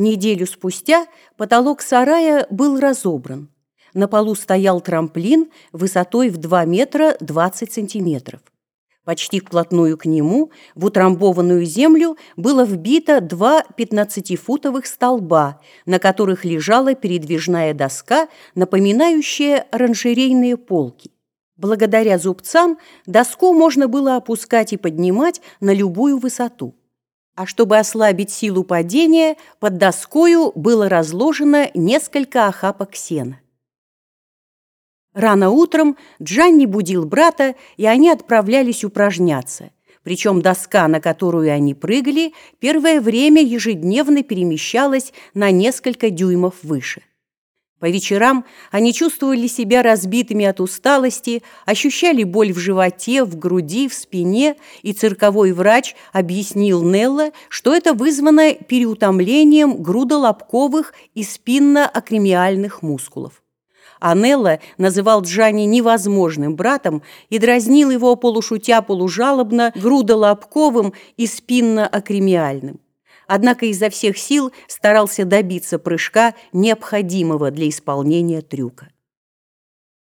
Неделю спустя потолок сарая был разобран. На полу стоял трамплин высотой в 2 метра 20 сантиметров. Почти вплотную к нему в утрамбованную землю было вбито два 15-футовых столба, на которых лежала передвижная доска, напоминающая оранжерейные полки. Благодаря зубцам доску можно было опускать и поднимать на любую высоту. А чтобы ослабить силу падения, под доскою было разложено несколько охапок сена. Рано утром Джанни будил брата, и они отправлялись упражняться. Причем доска, на которую они прыгали, первое время ежедневно перемещалась на несколько дюймов выше. По вечерам они чувствовали себя разбитыми от усталости, ощущали боль в животе, в груди, в спине, и цирковой врач объяснил Нелла, что это вызвано переутомлением грудолобковых и спинно-акремиальных мускулов. Анелла называл Джани невозможным братом и дразнил его полушутя полужалобно грудолобковым и спинно-акремиальным. Однако изо всех сил старался добиться прыжка, необходимого для исполнения трюка.